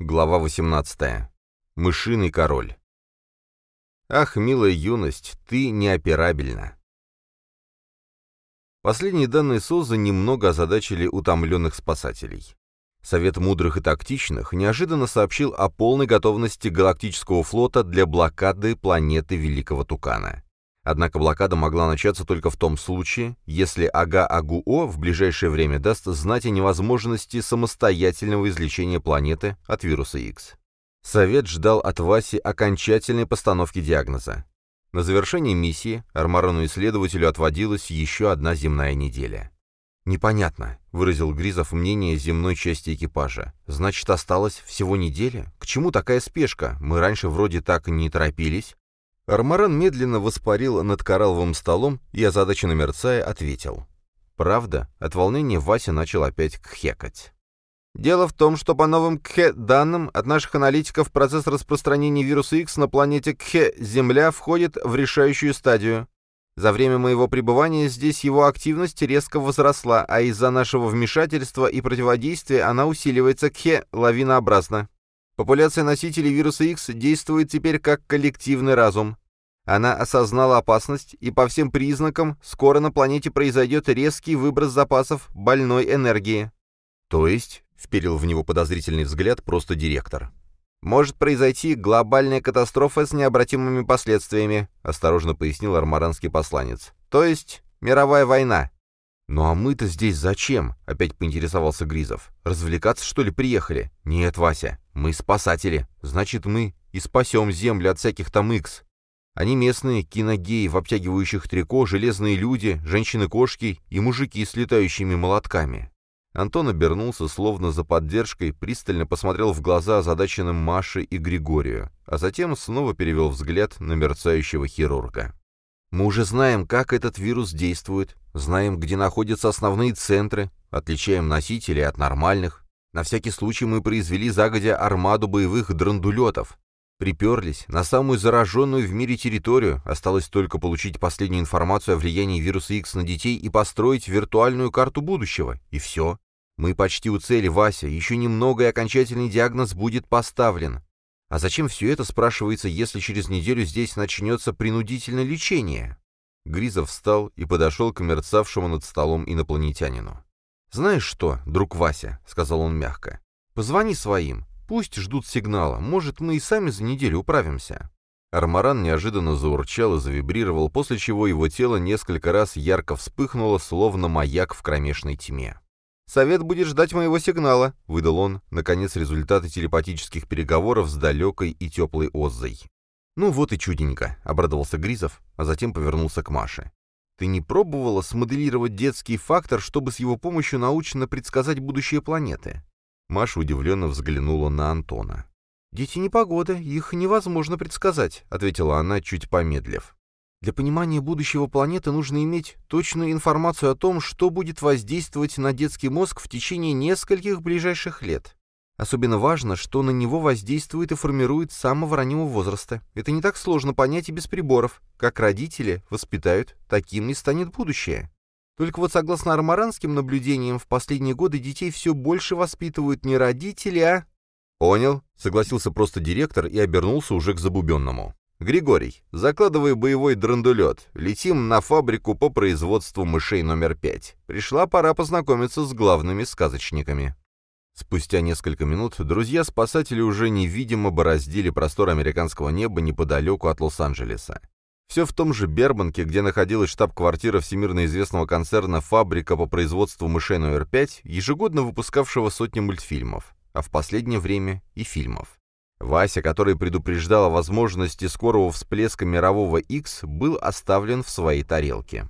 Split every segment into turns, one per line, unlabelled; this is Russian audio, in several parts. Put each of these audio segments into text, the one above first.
Глава 18. Мышиный король. Ах, милая юность, ты неоперабельна. Последние данные СОЗа немного озадачили утомленных спасателей. Совет мудрых и тактичных неожиданно сообщил о полной готовности галактического флота для блокады планеты Великого Тукана. Однако блокада могла начаться только в том случае, если Ага-Агуо в ближайшее время даст знать о невозможности самостоятельного излечения планеты от вируса X. Совет ждал от Васи окончательной постановки диагноза. На завершение миссии Армарону-исследователю отводилась еще одна земная неделя. «Непонятно», — выразил Гризов мнение земной части экипажа. «Значит, осталось всего неделя? К чему такая спешка? Мы раньше вроде так не торопились». Армаран медленно воспарил над коралловым столом и, озадаченно мерцая, ответил. Правда, от волнения Вася начал опять кхекать. Дело в том, что по новым КХЕ данным от наших аналитиков процесс распространения вируса X на планете КХЕ Земля входит в решающую стадию. За время моего пребывания здесь его активность резко возросла, а из-за нашего вмешательства и противодействия она усиливается КХЕ лавинообразно. Популяция носителей вируса X действует теперь как коллективный разум. Она осознала опасность, и по всем признакам скоро на планете произойдет резкий выброс запасов больной энергии. То есть, вперил в него подозрительный взгляд просто директор. «Может произойти глобальная катастрофа с необратимыми последствиями», осторожно пояснил армаранский посланец. «То есть мировая война». «Ну а мы-то здесь зачем?» — опять поинтересовался Гризов. «Развлекаться, что ли, приехали?» «Нет, Вася, мы спасатели. Значит, мы и спасем Землю от всяких там икс. Они местные киногеи в обтягивающих трико, железные люди, женщины-кошки и мужики с летающими молотками». Антон обернулся, словно за поддержкой, пристально посмотрел в глаза озадаченным Маше и Григорию, а затем снова перевел взгляд на мерцающего хирурга. Мы уже знаем, как этот вирус действует, знаем, где находятся основные центры, отличаем носителей от нормальных. На всякий случай мы произвели загодя армаду боевых драндулетов. Приперлись на самую зараженную в мире территорию, осталось только получить последнюю информацию о влиянии вируса X на детей и построить виртуальную карту будущего. И все. Мы почти у цели, Вася, еще немного и окончательный диагноз будет поставлен. А зачем все это, спрашивается, если через неделю здесь начнется принудительное лечение? Гризов встал и подошел к мерцавшему над столом инопланетянину. «Знаешь что, друг Вася», — сказал он мягко, — «позвони своим, пусть ждут сигнала, может, мы и сами за неделю управимся». Армаран неожиданно заурчал и завибрировал, после чего его тело несколько раз ярко вспыхнуло, словно маяк в кромешной тьме. «Совет будет ждать моего сигнала», — выдал он, наконец, результаты телепатических переговоров с далекой и теплой Оззой. «Ну вот и чудненько», — обрадовался Гризов, а затем повернулся к Маше. «Ты не пробовала смоделировать детский фактор, чтобы с его помощью научно предсказать будущее планеты?» Маша удивленно взглянула на Антона. «Дети не погода, их невозможно предсказать», — ответила она, чуть помедлив. Для понимания будущего планеты нужно иметь точную информацию о том, что будет воздействовать на детский мозг в течение нескольких ближайших лет. Особенно важно, что на него воздействует и формирует с самого раннего возраста. Это не так сложно понять и без приборов. Как родители воспитают, таким и станет будущее. Только вот согласно армаранским наблюдениям, в последние годы детей все больше воспитывают не родители, а... «Понял», — согласился просто директор и обернулся уже к забубенному. «Григорий, закладывай боевой драндулет. Летим на фабрику по производству мышей номер пять. Пришла пора познакомиться с главными сказочниками». Спустя несколько минут друзья-спасатели уже невидимо бороздили простор американского неба неподалеку от Лос-Анджелеса. Все в том же Бербанке, где находилась штаб-квартира всемирно известного концерна «Фабрика по производству мышей номер 5», ежегодно выпускавшего сотни мультфильмов, а в последнее время и фильмов. Вася, который предупреждал о возможности скорого всплеска мирового X, был оставлен в своей тарелке.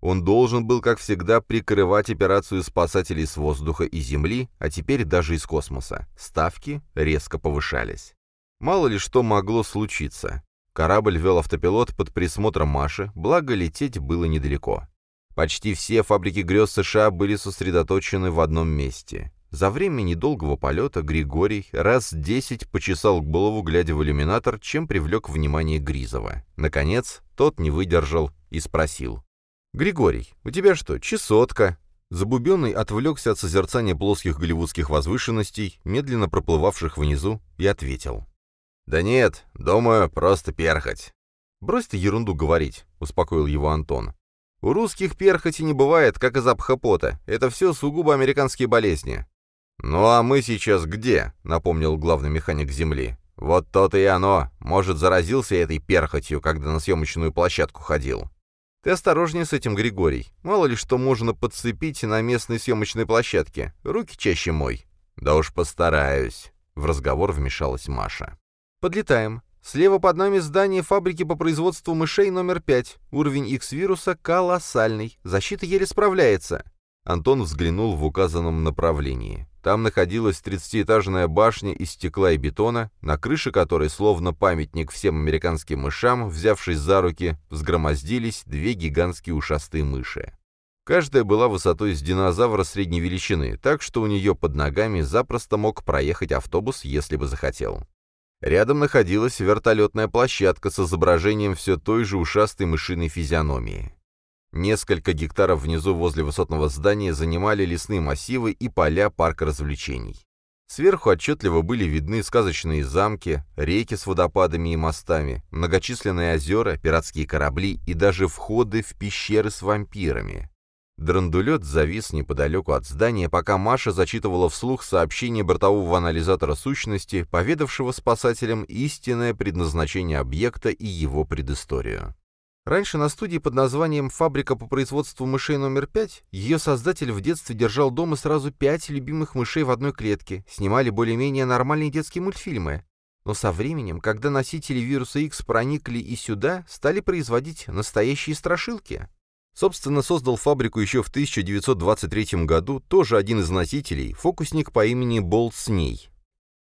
Он должен был, как всегда, прикрывать операцию спасателей с воздуха и земли, а теперь даже из космоса. Ставки резко повышались. Мало ли что могло случиться. Корабль вел автопилот под присмотром Маши, благо лететь было недалеко. Почти все фабрики грез США были сосредоточены в одном месте. За время недолгого полета Григорий раз десять почесал голову, глядя в иллюминатор, чем привлек внимание Гризова. Наконец, тот не выдержал и спросил. «Григорий, у тебя что, чесотка?» Забубенный отвлекся от созерцания плоских голливудских возвышенностей, медленно проплывавших внизу, и ответил. «Да нет, думаю, просто перхоть». «Брось ты ерунду говорить», — успокоил его Антон. «У русских перхоти не бывает, как и запаха пота. Это все сугубо американские болезни». «Ну а мы сейчас где?» — напомнил главный механик Земли. «Вот то-то и оно. Может, заразился этой перхотью, когда на съемочную площадку ходил». «Ты осторожнее с этим, Григорий. Мало ли что можно подцепить на местной съемочной площадке. Руки чаще мой». «Да уж постараюсь», — в разговор вмешалась Маша. «Подлетаем. Слева под нами здание фабрики по производству мышей номер 5. Уровень X-вируса колоссальный. Защита еле справляется». Антон взглянул в указанном направлении. Там находилась тридцатиэтажная башня из стекла и бетона, на крыше которой, словно памятник всем американским мышам, взявшись за руки, взгромоздились две гигантские ушастые мыши. Каждая была высотой с динозавра средней величины, так что у нее под ногами запросто мог проехать автобус, если бы захотел. Рядом находилась вертолетная площадка с изображением все той же ушастой мышиной физиономии. Несколько гектаров внизу возле высотного здания занимали лесные массивы и поля парка развлечений. Сверху отчетливо были видны сказочные замки, реки с водопадами и мостами, многочисленные озера, пиратские корабли и даже входы в пещеры с вампирами. Драндулет завис неподалеку от здания, пока Маша зачитывала вслух сообщение бортового анализатора сущности, поведавшего спасателям истинное предназначение объекта и его предысторию. Раньше на студии под названием «Фабрика по производству мышей номер 5» ее создатель в детстве держал дома сразу пять любимых мышей в одной клетке, снимали более-менее нормальные детские мультфильмы. Но со временем, когда носители вируса X проникли и сюда, стали производить настоящие страшилки. Собственно, создал фабрику еще в 1923 году тоже один из носителей, фокусник по имени Болт Сней.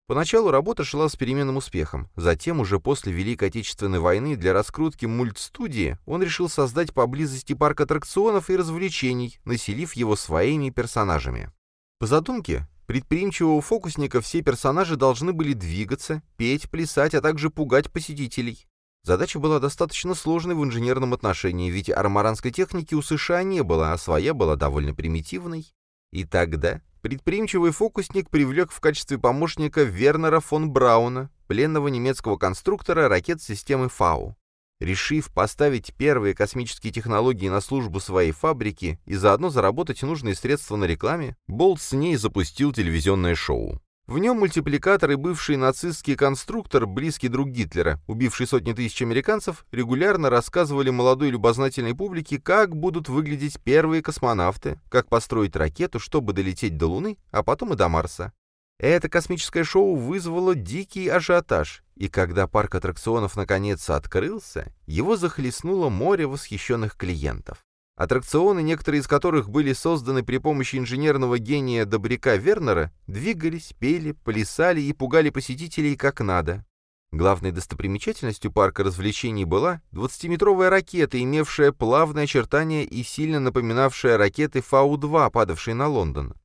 Поначалу работа шла с переменным успехом. Затем, уже после Великой Отечественной войны, для раскрутки мультстудии он решил создать поблизости парк аттракционов и развлечений, населив его своими персонажами. По задумке, предприимчивого фокусника все персонажи должны были двигаться, петь, плясать, а также пугать посетителей. Задача была достаточно сложной в инженерном отношении, ведь армаранской техники у США не было, а своя была довольно примитивной. И тогда Предприимчивый фокусник привлек в качестве помощника Вернера фон Брауна, пленного немецкого конструктора ракет системы Фау. Решив поставить первые космические технологии на службу своей фабрики и заодно заработать нужные средства на рекламе, Болт с ней запустил телевизионное шоу. В нем мультипликатор и бывший нацистский конструктор, близкий друг Гитлера, убивший сотни тысяч американцев, регулярно рассказывали молодой любознательной публике, как будут выглядеть первые космонавты, как построить ракету, чтобы долететь до Луны, а потом и до Марса. Это космическое шоу вызвало дикий ажиотаж, и когда парк аттракционов наконец открылся, его захлестнуло море восхищенных клиентов. Аттракционы, некоторые из которых были созданы при помощи инженерного гения Добряка Вернера, двигались, пели, плясали и пугали посетителей как надо. Главной достопримечательностью парка развлечений была 20-метровая ракета, имевшая плавные очертания и сильно напоминавшая ракеты Фау-2, падавшие на Лондон.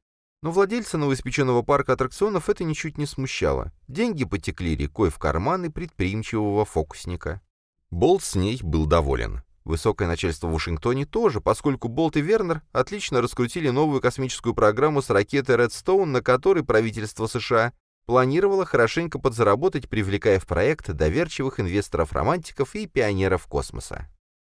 Но владельца новоиспеченного парка аттракционов это ничуть не смущало. Деньги потекли рекой в карманы предприимчивого фокусника. Болт с ней был доволен. Высокое начальство в Вашингтоне тоже, поскольку Болт и Вернер отлично раскрутили новую космическую программу с ракетой Redstone, на которой правительство США планировало хорошенько подзаработать, привлекая в проект доверчивых инвесторов-романтиков и пионеров космоса.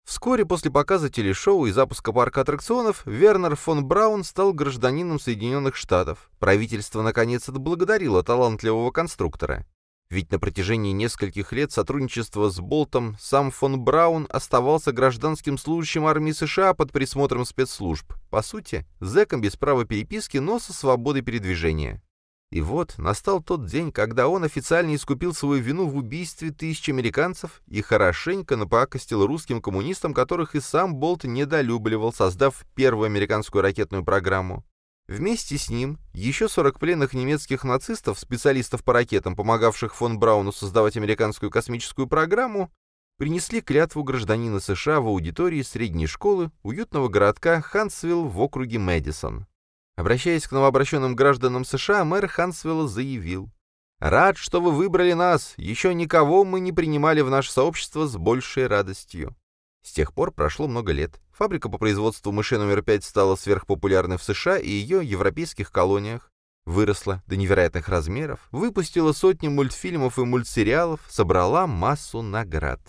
Вскоре после показа телешоу и запуска парка аттракционов Вернер фон Браун стал гражданином Соединенных Штатов. Правительство наконец отблагодарило талантливого конструктора. Ведь на протяжении нескольких лет сотрудничества с Болтом сам фон Браун оставался гражданским служащим армии США под присмотром спецслужб. По сути, зэком без права переписки, но со свободой передвижения. И вот настал тот день, когда он официально искупил свою вину в убийстве тысяч американцев и хорошенько напакостил русским коммунистам, которых и сам Болт недолюбливал, создав первую американскую ракетную программу. Вместе с ним еще 40 пленных немецких нацистов, специалистов по ракетам, помогавших фон Брауну создавать американскую космическую программу, принесли клятву гражданина США в аудитории средней школы уютного городка Хансвилл в округе Мэдисон. Обращаясь к новообращенным гражданам США, мэр Хансвилла заявил, «Рад, что вы выбрали нас, еще никого мы не принимали в наше сообщество с большей радостью. С тех пор прошло много лет. Фабрика по производству мышей номер 5 стала сверхпопулярной в США и ее европейских колониях. Выросла до невероятных размеров, выпустила сотни мультфильмов и мультсериалов, собрала массу наград.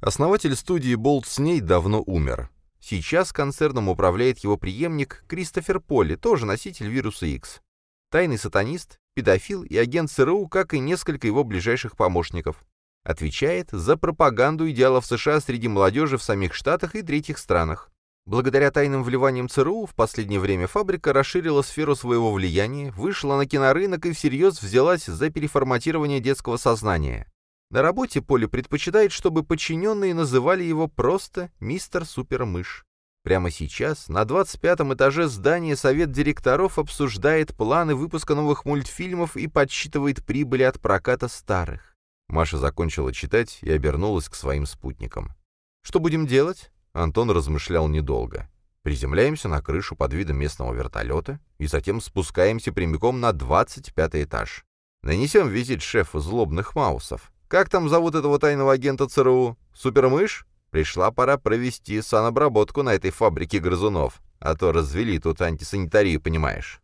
Основатель студии Болт Сней давно умер. Сейчас концерном управляет его преемник Кристофер Полли, тоже носитель вируса X. Тайный сатанист, педофил и агент ЦРУ, как и несколько его ближайших помощников. Отвечает за пропаганду идеалов США среди молодежи в самих Штатах и третьих странах. Благодаря тайным вливаниям ЦРУ в последнее время фабрика расширила сферу своего влияния, вышла на кинорынок и всерьез взялась за переформатирование детского сознания. На работе Поли предпочитает, чтобы подчиненные называли его просто «Мистер Супермыш». Прямо сейчас на 25-м этаже здания совет директоров обсуждает планы выпуска новых мультфильмов и подсчитывает прибыли от проката старых. Маша закончила читать и обернулась к своим спутникам. «Что будем делать?» Антон размышлял недолго. Приземляемся на крышу под видом местного вертолета и затем спускаемся прямиком на 25 этаж. Нанесем визит шефу злобных маусов. Как там зовут этого тайного агента ЦРУ? Супермышь? Пришла пора провести санобработку на этой фабрике грызунов, а то развели тут антисанитарию, понимаешь.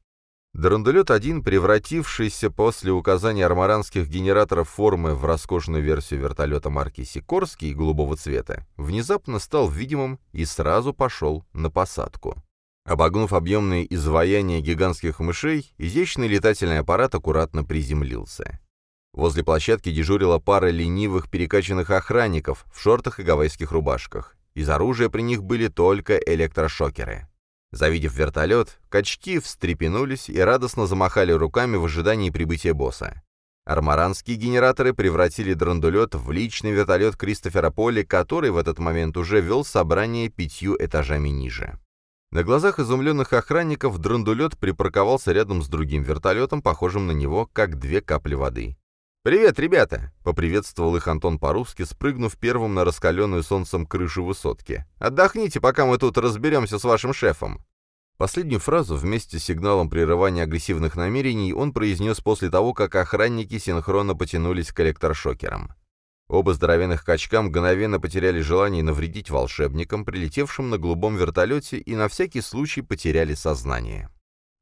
Драндулет-1, превратившийся после указания армаранских генераторов формы в роскошную версию вертолета марки Сикорский голубого цвета, внезапно стал видимым и сразу пошел на посадку. Обогнув объемные изваяния гигантских мышей, изящный летательный аппарат аккуратно приземлился. Возле площадки дежурила пара ленивых перекачанных охранников в шортах и гавайских рубашках. Из оружия при них были только электрошокеры. Завидев вертолет, качки встрепенулись и радостно замахали руками в ожидании прибытия босса. Армаранские генераторы превратили драндулет в личный вертолет Кристофера Поли, который в этот момент уже вел собрание пятью этажами ниже. На глазах изумленных охранников драндулет припарковался рядом с другим вертолетом, похожим на него, как две капли воды. «Привет, ребята!» — поприветствовал их Антон по-русски, спрыгнув первым на раскаленную солнцем крышу высотки. «Отдохните, пока мы тут разберемся с вашим шефом!» Последнюю фразу вместе с сигналом прерывания агрессивных намерений он произнес после того, как охранники синхронно потянулись к электрошокерам. Оба здоровенных качка мгновенно потеряли желание навредить волшебникам, прилетевшим на голубом вертолете, и на всякий случай потеряли сознание.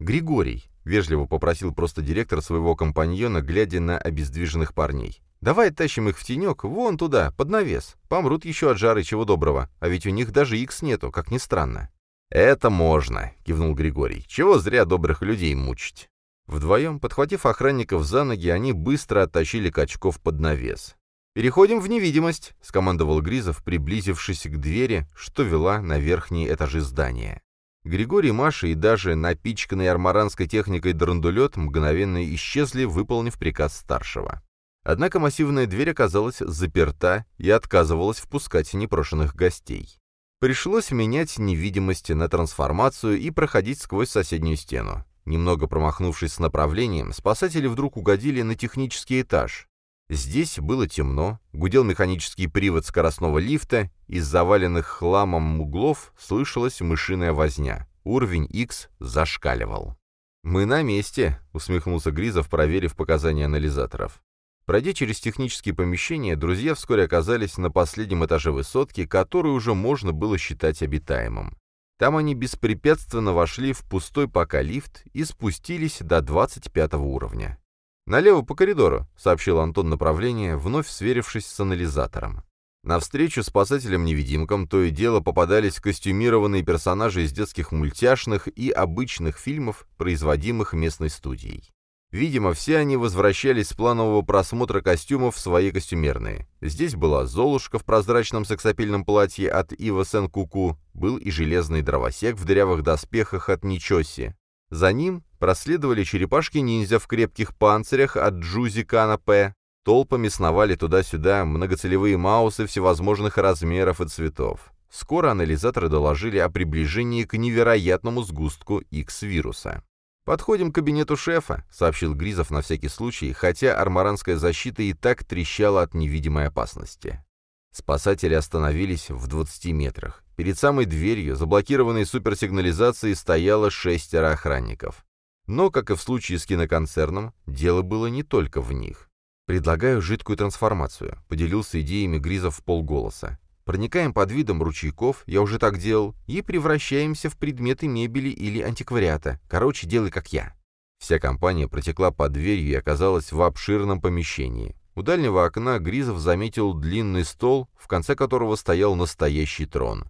«Григорий», — вежливо попросил просто директор своего компаньона, глядя на обездвиженных парней. «Давай тащим их в тенек, вон туда, под навес. Помрут еще от жары, чего доброго. А ведь у них даже икс нету, как ни странно». «Это можно», — кивнул Григорий. «Чего зря добрых людей мучить». Вдвоем, подхватив охранников за ноги, они быстро оттащили качков под навес. «Переходим в невидимость», — скомандовал Гризов, приблизившись к двери, что вела на верхние этажи здания. Григорий, Маша и даже напичканный армаранской техникой драндулет мгновенно исчезли, выполнив приказ старшего. Однако массивная дверь оказалась заперта и отказывалась впускать непрошенных гостей. Пришлось менять невидимость на трансформацию и проходить сквозь соседнюю стену. Немного промахнувшись с направлением, спасатели вдруг угодили на технический этаж. Здесь было темно, гудел механический привод скоростного лифта, из заваленных хламом углов слышалась мышиная возня. Уровень X зашкаливал. «Мы на месте», — усмехнулся Гризов, проверив показания анализаторов. Пройдя через технические помещения, друзья вскоре оказались на последнем этаже высотки, который уже можно было считать обитаемым. Там они беспрепятственно вошли в пустой пока лифт и спустились до 25 уровня. «Налево по коридору», — сообщил Антон направление, вновь сверившись с анализатором. Навстречу спасателям-невидимкам то и дело попадались костюмированные персонажи из детских мультяшных и обычных фильмов, производимых местной студией. Видимо, все они возвращались с планового просмотра костюмов в свои костюмерные. Здесь была Золушка в прозрачном сексапильном платье от Ива Сен-Куку, был и железный дровосек в дырявых доспехах от Ничоси, за ним проследовали черепашки-ниндзя в крепких панцирях от Джузи Канапе. Толпами сновали туда-сюда многоцелевые маусы всевозможных размеров и цветов. Скоро анализаторы доложили о приближении к невероятному сгустку X-вируса. «Подходим к кабинету шефа», — сообщил Гризов на всякий случай, хотя армаранская защита и так трещала от невидимой опасности. Спасатели остановились в 20 метрах. Перед самой дверью, заблокированной суперсигнализацией, стояло шестеро охранников. Но, как и в случае с киноконцерном, дело было не только в них. «Предлагаю жидкую трансформацию», — поделился идеями Гризов в полголоса. проникаем под видом ручейков, я уже так делал, и превращаемся в предметы мебели или антиквариата. Короче, делай как я». Вся компания протекла под дверью и оказалась в обширном помещении. У дальнего окна Гризов заметил длинный стол, в конце которого стоял настоящий трон.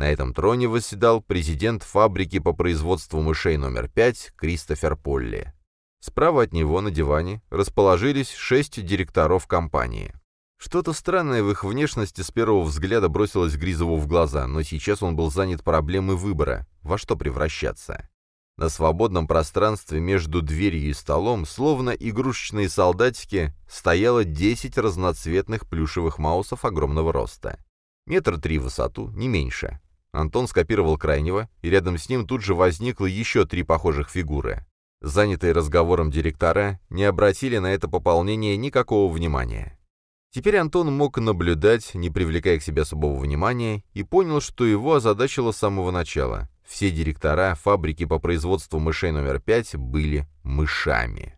На этом троне восседал президент фабрики по производству мышей номер 5 Кристофер Полли. Справа от него на диване расположились шесть директоров компании. Что-то странное в их внешности с первого взгляда бросилось Гризову в глаза, но сейчас он был занят проблемой выбора, во что превращаться. На свободном пространстве между дверью и столом, словно игрушечные солдатики, стояло 10 разноцветных плюшевых маусов огромного роста. Метр три в высоту, не меньше. Антон скопировал крайнего, и рядом с ним тут же возникло еще три похожих фигуры. Занятые разговором директора не обратили на это пополнение никакого внимания. Теперь Антон мог наблюдать, не привлекая к себе особого внимания, и понял, что его озадачило с самого начала. Все директора фабрики по производству мышей номер 5 были мышами.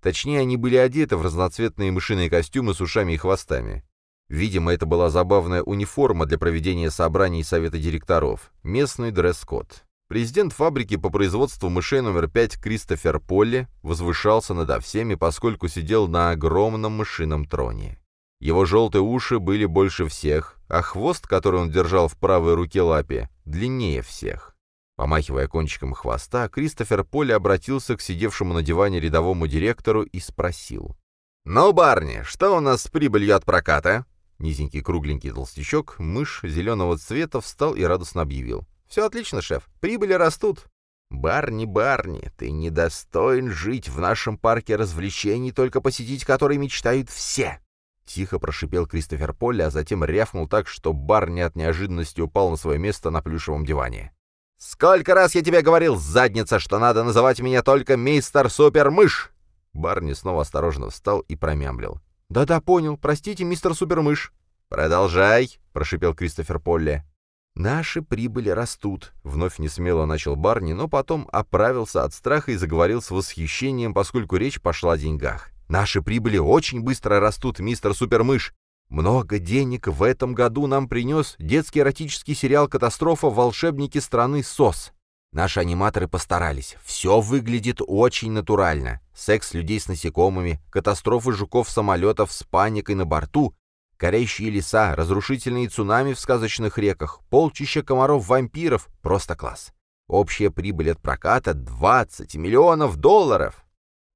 Точнее, они были одеты в разноцветные мышиные костюмы с ушами и хвостами. Видимо, это была забавная униформа для проведения собраний совета директоров, местный дресс-код. Президент фабрики по производству мышей номер 5 Кристофер Полли возвышался надо всеми, поскольку сидел на огромном мышином троне. Его желтые уши были больше всех, а хвост, который он держал в правой руке лапе, длиннее всех. Помахивая кончиком хвоста, Кристофер Полли обратился к сидевшему на диване рядовому директору и спросил. «Ну, барни, что у нас с прибылью от проката?» Низенький кругленький толстячок, мышь зеленого цвета, встал и радостно объявил. «Все отлично, шеф. Прибыли растут». «Барни, Барни, ты недостоин жить в нашем парке развлечений, только посетить который мечтают все!» Тихо прошипел Кристофер Полли, а затем рявкнул так, что Барни от неожиданности упал на свое место на плюшевом диване. «Сколько раз я тебе говорил, задница, что надо называть меня только мистер Супермыш!» Барни снова осторожно встал и промямлил. «Да-да, понял. Простите, мистер Супермыш». «Продолжай», — прошипел Кристофер Полли. «Наши прибыли растут», — вновь несмело начал Барни, но потом оправился от страха и заговорил с восхищением, поскольку речь пошла о деньгах. Наши прибыли очень быстро растут, мистер Супермыш. Много денег в этом году нам принес детский эротический сериал «Катастрофа. Волшебники страны СОС». Наши аниматоры постарались. Все выглядит очень натурально. Секс людей с насекомыми, катастрофы жуков-самолетов с паникой на борту, горящие леса, разрушительные цунами в сказочных реках, полчища комаров-вампиров. Просто класс. Общая прибыль от проката — 20 миллионов долларов.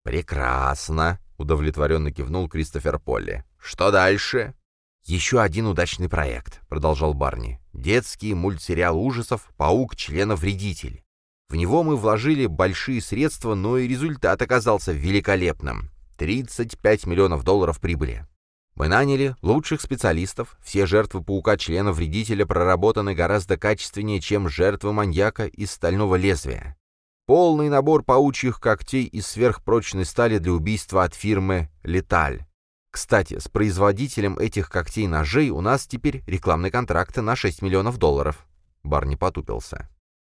Прекрасно. — удовлетворенно кивнул Кристофер Полли. «Что дальше?» «Еще один удачный проект», — продолжал Барни. «Детский мультсериал ужасов «Паук-членовредитель». В него мы вложили большие средства, но и результат оказался великолепным. 35 миллионов долларов прибыли. Мы наняли лучших специалистов, все жертвы паука-члена-вредителя проработаны гораздо качественнее, чем жертвы маньяка из стального лезвия. Полный набор паучьих когтей из сверхпрочной стали для убийства от фирмы «Леталь». Кстати, с производителем этих когтей-ножей у нас теперь рекламный контракт на 6 миллионов долларов. Барни потупился.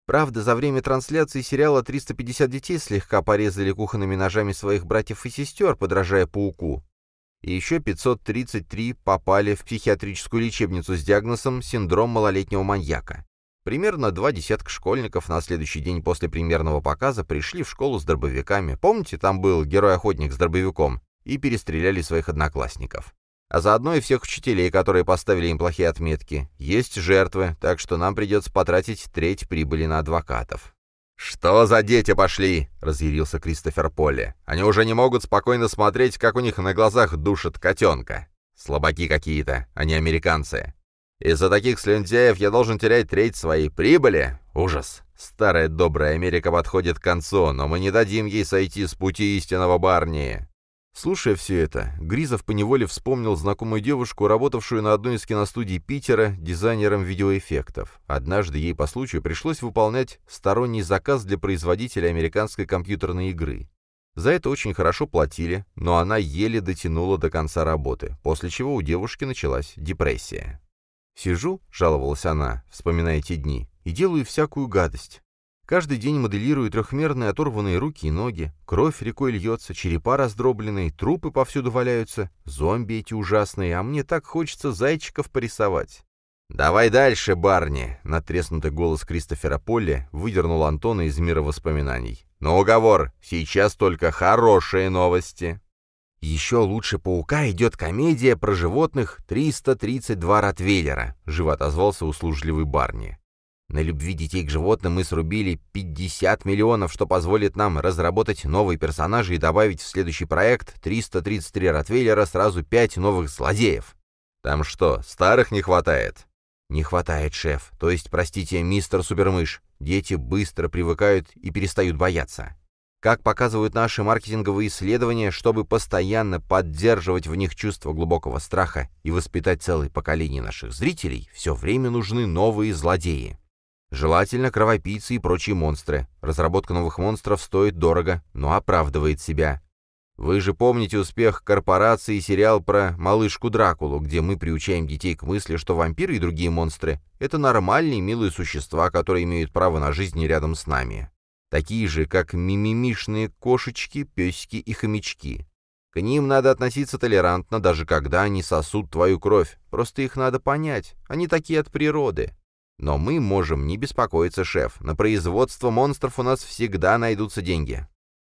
Правда, за время трансляции сериала 350 детей слегка порезали кухонными ножами своих братьев и сестер, подражая пауку. И еще 533 попали в психиатрическую лечебницу с диагнозом синдром малолетнего маньяка. Примерно два десятка школьников на следующий день после премьерного показа пришли в школу с дробовиками. Помните, там был герой-охотник с дробовиком? И перестреляли своих одноклассников. А заодно и всех учителей, которые поставили им плохие отметки. Есть жертвы, так что нам придется потратить треть прибыли на адвокатов. «Что за дети пошли?» — разъярился Кристофер Полли. «Они уже не могут спокойно смотреть, как у них на глазах душат котенка. Слабаки какие-то, а не американцы. Из-за таких слюнтяев я должен терять треть своей прибыли? Ужас. Старая добрая Америка подходит к концу, но мы не дадим ей сойти с пути истинного Барни. Слушая все это, Гризов поневоле вспомнил знакомую девушку, работавшую на одной из киностудий Питера дизайнером видеоэффектов. Однажды ей по случаю пришлось выполнять сторонний заказ для производителя американской компьютерной игры. За это очень хорошо платили, но она еле дотянула до конца работы, после чего у девушки началась депрессия. Сижу, жаловалась она, вспоминая те дни, и делаю всякую гадость. Каждый день моделирую трехмерные оторванные руки и ноги, кровь рекой льется, черепа раздробленные, трупы повсюду валяются, зомби эти ужасные, а мне так хочется зайчиков порисовать. «Давай дальше, Барни!» — натреснутый голос Кристофера Полли выдернул Антона из мира воспоминаний. «Но уговор, сейчас только хорошие новости!» «Еще лучше «Паука» идет комедия про животных «332 Ротвейлера», — живо отозвался услужливый Барни. На любви детей к животным мы срубили 50 миллионов, что позволит нам разработать новые персонажи и добавить в следующий проект 333 Ротвейлера сразу 5 новых злодеев. Там что, старых не хватает? «Не хватает, шеф. То есть, простите, мистер Супермыш, дети быстро привыкают и перестают бояться. Как показывают наши маркетинговые исследования, чтобы постоянно поддерживать в них чувство глубокого страха и воспитать целое поколение наших зрителей, все время нужны новые злодеи. Желательно кровопийцы и прочие монстры. Разработка новых монстров стоит дорого, но оправдывает себя. Вы же помните успех корпорации и сериал про малышку Дракулу, где мы приучаем детей к мысли, что вампиры и другие монстры — это нормальные милые существа, которые имеют право на жизнь рядом с нами. Такие же, как мимимишные кошечки, песики и хомячки. К ним надо относиться толерантно, даже когда они сосут твою кровь. Просто их надо понять. Они такие от природы. Но мы можем не беспокоиться, шеф. На производство монстров у нас всегда найдутся деньги.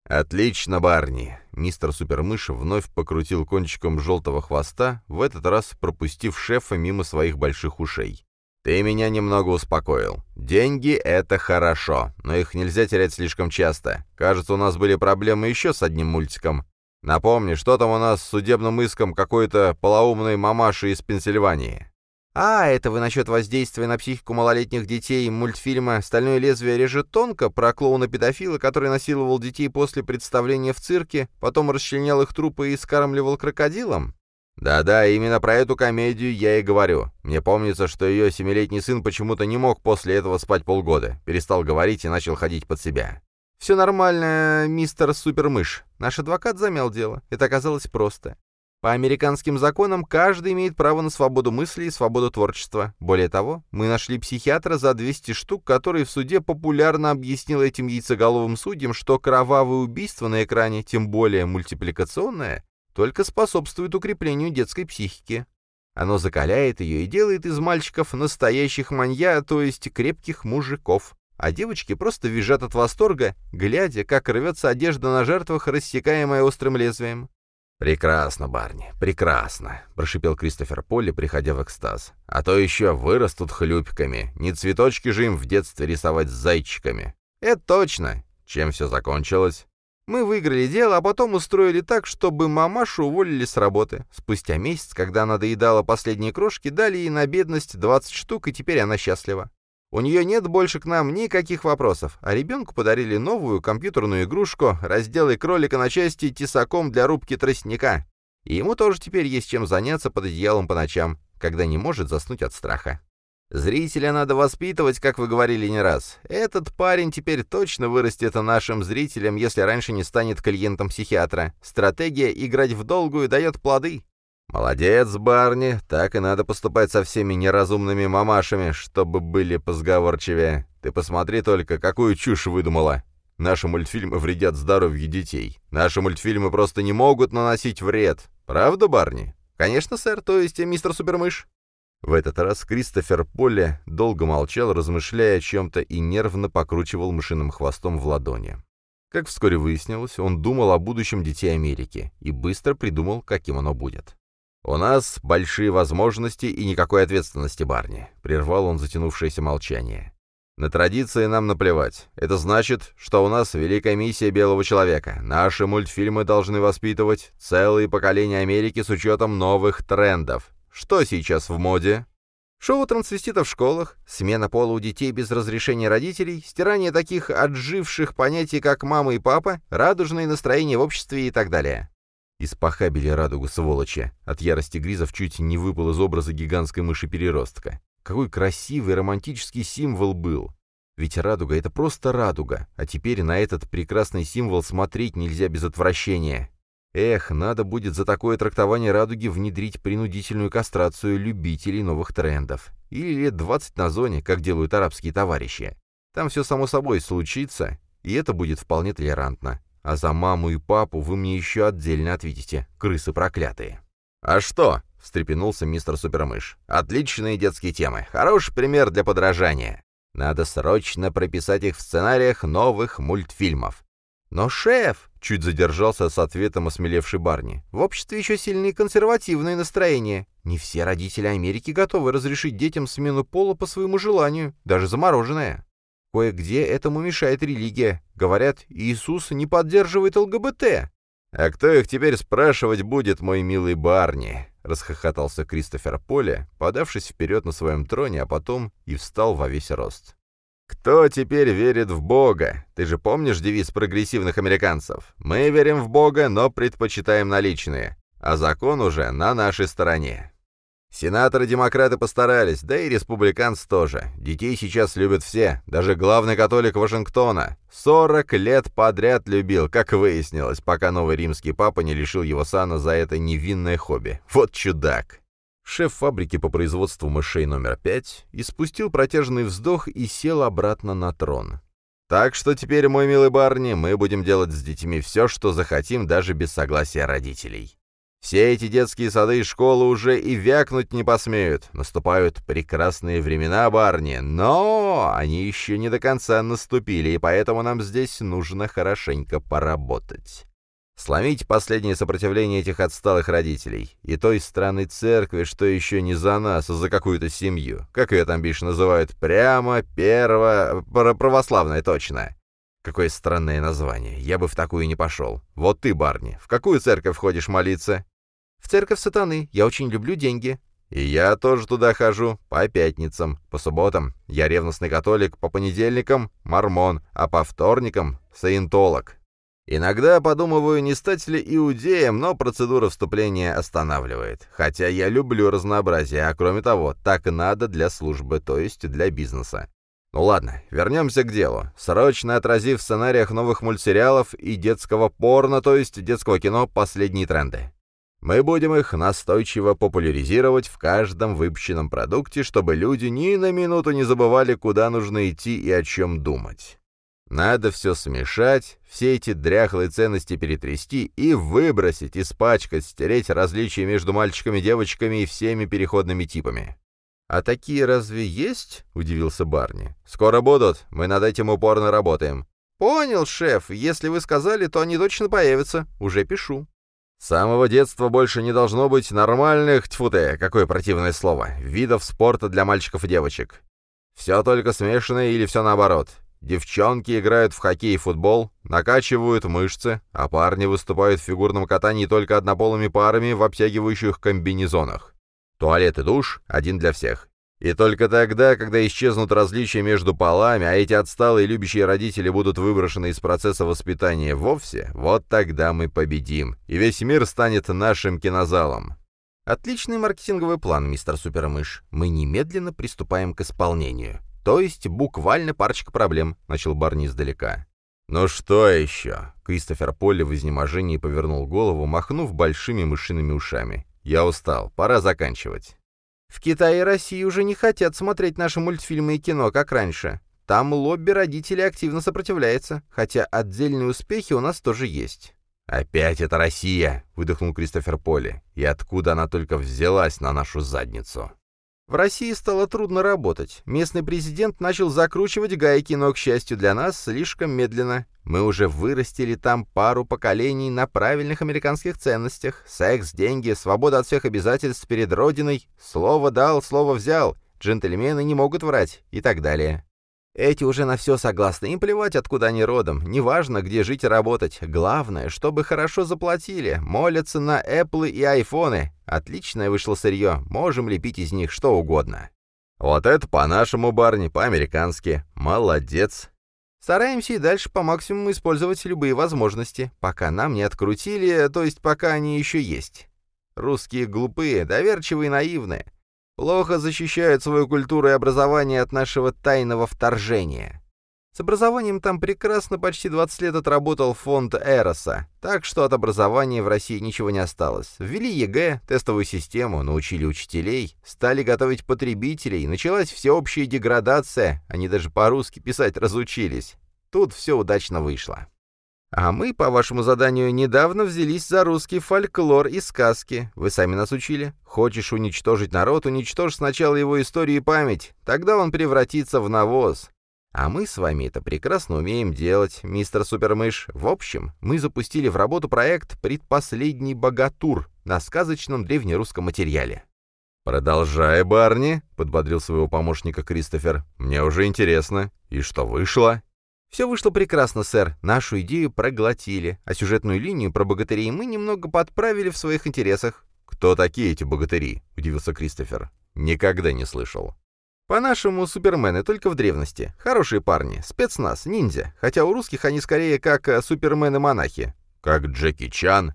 «Отлично, Барни!» Мистер Супермыш вновь покрутил кончиком желтого хвоста, в этот раз пропустив шефа мимо своих больших ушей. «Ты меня немного успокоил. Деньги — это хорошо, но их нельзя терять слишком часто. Кажется, у нас были проблемы еще с одним мультиком. Напомни, что там у нас с судебным иском какой-то полоумной мамаши из Пенсильвании?»
«А, это вы насчет воздействия на психику малолетних детей мультфильма «Стальное лезвие режет тонко» про клоуна-педофила, который насиловал детей после представления в цирке, потом расчленял их трупы и скармливал крокодилам?»
«Да-да, именно про эту комедию я и говорю. Мне помнится, что ее семилетний сын почему-то не мог после этого спать полгода, перестал говорить и начал ходить под себя».
«Все нормально, мистер Супермыш. Наш адвокат замял дело. Это оказалось просто. По американским законам каждый имеет право на свободу мысли и свободу творчества. Более того, мы нашли психиатра за 200 штук, который в суде популярно объяснил этим яйцеголовым судьям, что кровавое убийство на экране, тем более мультипликационное, только способствует укреплению детской психики. Оно закаляет ее и делает из мальчиков настоящих манья, то есть крепких мужиков. А девочки просто визжат от восторга, глядя, как рвется одежда на жертвах, рассекаемая острым лезвием.
«Прекрасно, Барни, прекрасно», — прошипел Кристофер Полли, приходя в экстаз. «А то еще вырастут хлюпиками. Не цветочки же им в детстве рисовать с зайчиками».
«Это точно».
Чем все закончилось?
Мы выиграли дело, а потом устроили так, чтобы мамашу уволили с работы. Спустя месяц, когда она доедала последние крошки, дали ей на бедность 20 штук, и теперь она счастлива. У нее нет больше к нам никаких вопросов, а ребенку подарили новую компьютерную игрушку «Разделай кролика на части тесаком для рубки тростника». И ему тоже теперь есть чем заняться под одеялом по ночам, когда не может заснуть от страха. Зрителя надо воспитывать, как вы говорили не раз. Этот парень теперь точно вырастет нашим зрителям, если раньше не станет клиентом психиатра. Стратегия «играть в долгую» дает плоды.
«Молодец, Барни, так и надо поступать со всеми неразумными мамашами, чтобы были позговорчивее. Ты посмотри только, какую чушь выдумала. Наши мультфильмы вредят здоровью детей. Наши мультфильмы просто не могут наносить вред. Правда, Барни?»
«Конечно, сэр, то есть мистер Супермыш».
В этот раз Кристофер Полли долго молчал, размышляя о чем-то и нервно покручивал мышиным хвостом в ладони. Как вскоре выяснилось, он думал о будущем детей Америки и быстро придумал, каким оно будет. «У нас большие возможности и никакой ответственности, Барни», — прервал он затянувшееся молчание. «На традиции нам наплевать. Это значит, что у нас великая миссия белого человека. Наши мультфильмы должны воспитывать целые поколения Америки с учетом новых трендов. Что сейчас в моде?»
Шоу трансвеститов в школах, смена пола у детей без разрешения родителей, стирание таких отживших понятий, как мама и папа, радужное настроение в обществе и так далее.
Испохабили радугу, сволочи. От ярости Гризов чуть не выпал из образа гигантской мыши-переростка. Какой красивый романтический символ был. Ведь радуга — это просто радуга, а теперь на этот прекрасный символ смотреть нельзя без отвращения. Эх, надо будет за такое трактование радуги внедрить принудительную кастрацию любителей новых трендов. Или лет 20 на зоне, как делают арабские товарищи. Там все само собой случится, и это будет вполне толерантно. А за маму и папу вы мне еще отдельно ответите, крысы проклятые. «А что?»
— встрепенулся мистер Супермыш. «Отличные детские темы. Хороший пример для подражания. Надо срочно прописать их в сценариях новых мультфильмов». «Но, шеф!» — чуть задержался с ответом осмелевший Барни. «В обществе еще сильные консервативные настроения. Не все родители Америки готовы разрешить детям смену пола по своему желанию, даже замороженное. Кое-где этому мешает религия. Говорят, Иисус не поддерживает ЛГБТ». «А кто их теперь спрашивать будет, мой милый Барни?» — расхохотался Кристофер Поле, подавшись вперед на своем троне, а потом и встал во весь рост. «Кто теперь верит в Бога? Ты же помнишь девиз прогрессивных американцев? Мы верим в Бога, но предпочитаем наличные, а закон уже на нашей стороне. Сенаторы-демократы постарались, да и республиканцы тоже. Детей сейчас любят все, даже главный католик Вашингтона. 40 лет подряд любил, как выяснилось, пока новый римский папа не лишил его сана за это невинное хобби. Вот чудак. Шеф фабрики по производству мышей номер 5 испустил протяжный вздох и сел обратно на трон. «Так что теперь, мой милый Барни, мы будем делать с детьми все, что захотим, даже без согласия родителей. Все эти детские сады и школы уже и вякнуть не посмеют. Наступают прекрасные времена, Барни, но они еще не до конца наступили, и поэтому нам здесь нужно хорошенько поработать. Сломить последнее сопротивление этих отсталых родителей и той странной церкви, что еще не за нас, а за какую-то семью. Как ее там бишь называют? Прямо перво... православная, точно. Какое странное название. Я бы в такую не пошел. Вот ты, Барни, в какую церковь ходишь молиться? В церковь сатаны. Я очень люблю деньги. И я тоже туда хожу. По пятницам, по субботам. Я ревностный католик, по понедельникам — мормон, а по вторникам — саентолог. Иногда подумываю, не стать ли иудеем, но процедура вступления останавливает. Хотя я люблю разнообразие, а кроме того, так надо для службы, то есть для бизнеса. Ну ладно, вернемся к делу. Срочно отразив в сценариях новых мультсериалов и детского порно, то есть детского кино, последние тренды. Мы будем их настойчиво популяризировать в каждом выпущенном продукте, чтобы люди ни на минуту не забывали, куда нужно идти и о чем думать. Надо все смешать, все эти дряхлые ценности перетрясти и выбросить, испачкать, стереть различия между мальчиками, девочками и всеми переходными типами. «А такие разве есть?» — удивился Барни. «Скоро будут. Мы над этим упорно работаем». «Понял, шеф. Если вы сказали, то они точно появятся. Уже пишу». С самого детства больше не должно быть нормальных, тьфу какое противное слово, видов спорта для мальчиков и девочек. Все только смешанное или все наоборот. Девчонки играют в хоккей и футбол, накачивают мышцы, а парни выступают в фигурном катании только однополыми парами в обтягивающих комбинезонах. Туалет и душ один для всех. И только тогда, когда исчезнут различия между полами, а эти отсталые любящие родители будут выброшены из процесса воспитания вовсе, вот тогда мы победим, и весь мир станет нашим кинозалом. Отличный маркетинговый план, мистер Супермыш. Мы немедленно приступаем к исполнению. То есть буквально парочка проблем, начал Барни издалека. «Ну что еще?» Кристофер Полли в изнеможении повернул голову, махнув большими мышиными ушами. «Я устал, пора заканчивать». В Китае и России уже не хотят смотреть наши мультфильмы и кино, как раньше. Там лобби родителей активно сопротивляется, хотя отдельные успехи у нас тоже есть. «Опять это Россия!» — выдохнул Кристофер Поли. «И откуда она только взялась на нашу задницу?» В России стало трудно работать. Местный президент начал закручивать гайки, но, к счастью для нас, слишком медленно. Мы уже вырастили там пару поколений на правильных американских ценностях. Секс, деньги, свобода от всех обязательств перед Родиной, слово дал, слово взял, джентльмены не могут врать и так далее. Эти уже на все согласны, им плевать, откуда они родом, неважно, где жить и работать. Главное, чтобы хорошо заплатили, молятся на Apple и айфоны. Отличное вышло сырье, можем лепить из них что угодно. Вот это по-нашему, Барни, по-американски. Молодец. Стараемся и дальше по максимуму использовать любые возможности, пока нам не открутили, то есть пока они еще есть. Русские глупые, доверчивые и наивные плохо защищают свою культуру и образование от нашего тайного вторжения. С образованием там прекрасно почти 20 лет отработал фонд Сороса, так что от образования в России ничего не осталось. Ввели ЕГЭ, тестовую систему, научили учителей, стали готовить потребителей, началась всеобщая деградация, они даже по-русски писать разучились. Тут все удачно вышло. А мы, по вашему заданию, недавно взялись за русский фольклор и сказки. Вы сами нас учили. Хочешь уничтожить народ, уничтожь сначала его историю и память. Тогда он превратится в навоз. А мы с вами это прекрасно умеем делать, мистер Супермыш. В общем, мы запустили в работу проект «Предпоследний богатур» на сказочном древнерусском материале.
«Продолжай, Барни», — подбодрил своего помощника Кристофер. «Мне уже интересно. И что вышло?»
«Все вышло прекрасно, сэр. Нашу идею проглотили, а сюжетную линию про богатырей мы немного подправили в своих интересах».
«Кто такие эти богатыри?» — удивился Кристофер. «Никогда не слышал».
По-нашему, супермены только в древности. Хорошие парни, спецназ, ниндзя. Хотя у русских они скорее как э, супермены-монахи.
Как Джеки Чан.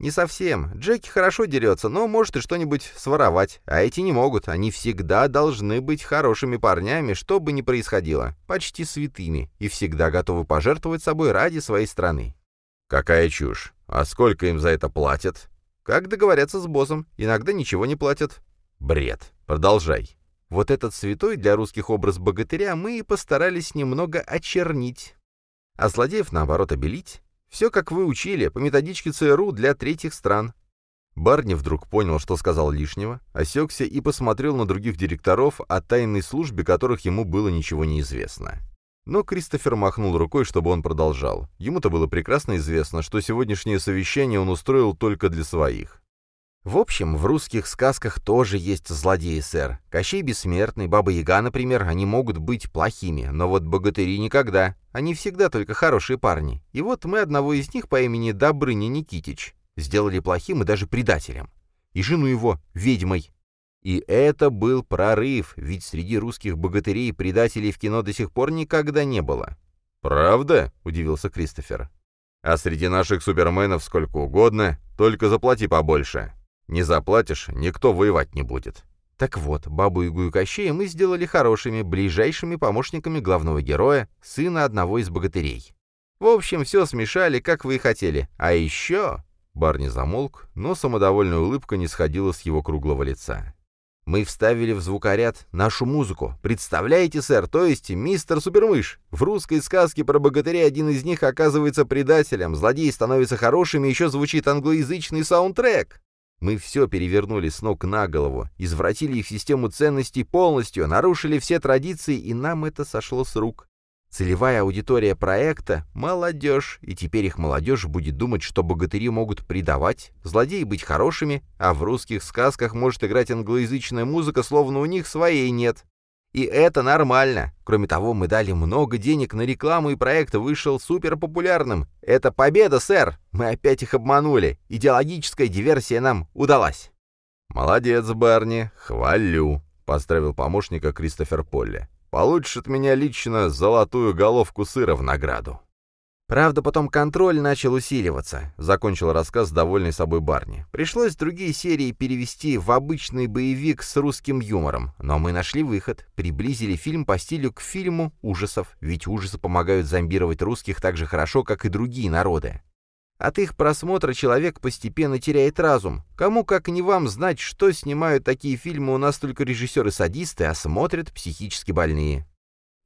Не совсем. Джеки хорошо дерется, но может и что-нибудь своровать. А эти не могут. Они всегда должны быть хорошими парнями, что бы ни происходило. Почти святыми. И всегда готовы пожертвовать собой ради своей страны.
Какая чушь. А сколько им за это платят?
Как договорятся с боссом. Иногда ничего не платят.
Бред. Продолжай.
Вот этот святой для русских образ богатыря мы и постарались немного очернить. А злодеев, наоборот, обелить. Все, как вы учили, по методичке ЦРУ для третьих стран.
Барни вдруг понял, что сказал лишнего, осекся и посмотрел на других директоров о тайной службе, которых ему было ничего не известно. Но Кристофер махнул рукой, чтобы он продолжал. Ему-то было прекрасно известно, что сегодняшнее совещание он устроил только для своих.
В общем, в русских сказках тоже есть злодеи, сэр. Кощей Бессмертный, Баба-Яга, например, они могут быть плохими, но вот богатыри никогда. Они всегда только хорошие парни. И вот мы одного из них по имени Добрыня Никитич сделали плохим и даже предателем. И жену его — ведьмой. И это был прорыв, ведь среди русских богатырей предателей в кино до сих пор никогда не было.
«Правда?» — удивился Кристофер. «А среди наших суперменов сколько угодно, только заплати побольше». Не заплатишь, никто воевать не будет.
Так вот, Бабу Ягу и Кощея мы сделали хорошими, ближайшими помощниками главного героя, сына одного из богатырей. В общем, все смешали, как вы и хотели. А еще...» Барни замолк, но самодовольная улыбка не сходила с его круглого лица. «Мы вставили в звукоряд нашу музыку. Представляете, сэр, то есть мистер Супермыш. В русской сказке про богатырей один из них оказывается предателем, злодеи становятся хорошими, еще звучит англоязычный саундтрек. Мы все перевернули с ног на голову, извратили их систему ценностей полностью, нарушили все традиции, и нам это сошло с рук. Целевая аудитория проекта — молодежь, и теперь их молодежь будет думать, что богатыри могут предавать, злодеи быть хорошими, а в русских сказках может играть англоязычная музыка, словно у них своей нет. И это нормально. Кроме того, мы дали много денег на рекламу, и проект вышел суперпопулярным. Это победа, сэр! Мы опять их обманули. Идеологическая диверсия нам удалась.
«Молодец, Барни, хвалю», — поздравил помощника Кристофер Полли. «Получишь от меня лично золотую головку сыра в награду».
Правда, потом контроль начал усиливаться, закончил рассказ довольный собой Барни. Пришлось другие серии перевести в обычный боевик с русским юмором, но мы нашли выход, приблизили фильм по стилю к фильму ужасов, ведь ужасы помогают зомбировать русских так же хорошо, как и другие народы. От их просмотра человек постепенно теряет разум. Кому, как не вам, знать, что снимают такие фильмы у нас только режиссеры-садисты, а смотрят психически больные.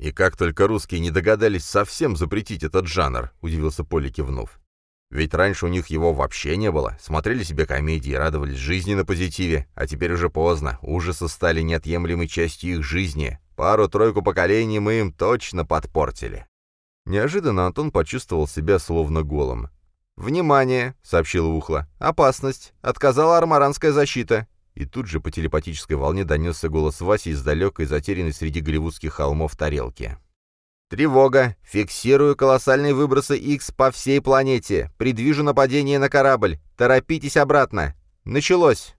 «И как только русские не догадались совсем запретить этот жанр», — удивился Поли кивнув. «Ведь раньше у них его вообще не было. Смотрели себе комедии, радовались жизни на позитиве. А теперь уже поздно. Ужасы стали неотъемлемой частью их жизни. Пару-тройку поколений мы им точно подпортили». Неожиданно Антон почувствовал себя словно голым.
«Внимание!» — сообщил Ухло. «Опасность! Отказала армаранская защита.
И тут же по телепатической волне донесся голос Васи из далекой, затерянной среди голливудских холмов тарелки.
«Тревога! Фиксирую колоссальные выбросы X по всей планете! Предвижу нападение на корабль! Торопитесь обратно! Началось!»